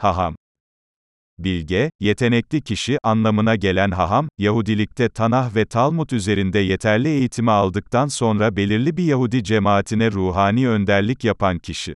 Haham. Bilge, yetenekli kişi anlamına gelen haham, Yahudilikte Tanah ve Talmud üzerinde yeterli eğitimi aldıktan sonra belirli bir Yahudi cemaatine ruhani önderlik yapan kişi.